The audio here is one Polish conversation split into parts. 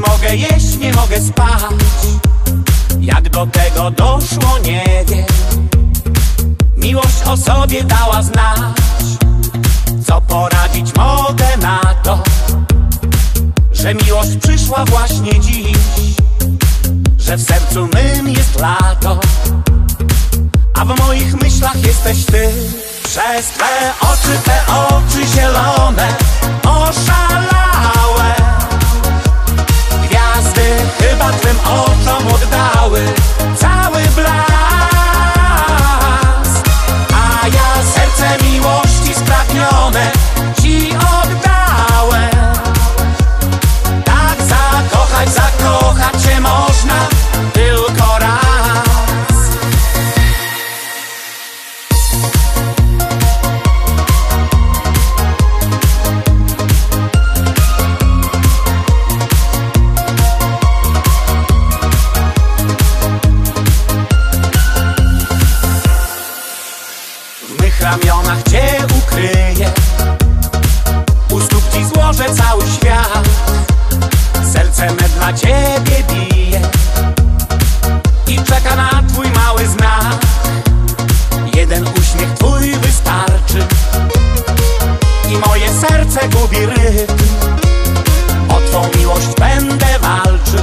Nie mogę jeść, nie mogę spać. Jak do tego doszło, nie wiem. Miłość o sobie dała znać. Co poradzić mogę na to Że miłość przyszła właśnie dziś. Że w sercu mym jest lato A w moich myślach jesteś Ty. Przez Twe oczy, te oczy zielone ramionach Cię ukryję. U stóp Ci złożę cały świat. Serce me dla Ciebie bije. I czeka na Twój mały znak. Jeden uśmiech Twój wystarczy. I moje serce gubi rytm. O Twą miłość będę walczył.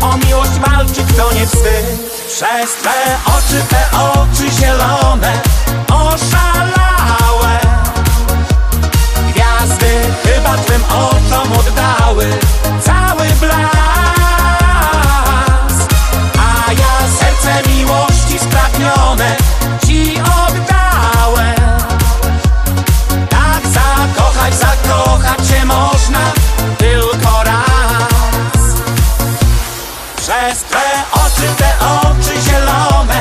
O miłość walczyć to nie wstyd. Przez Twe oczy, te oczy zielone oszalałe. Gwiazdy chyba twym oczom oddały cały blask. A ja serce miłości spragnione ci oddałem. Tak zakochać, zakochać się można tylko raz. Przez te oczy, te oczy zielone.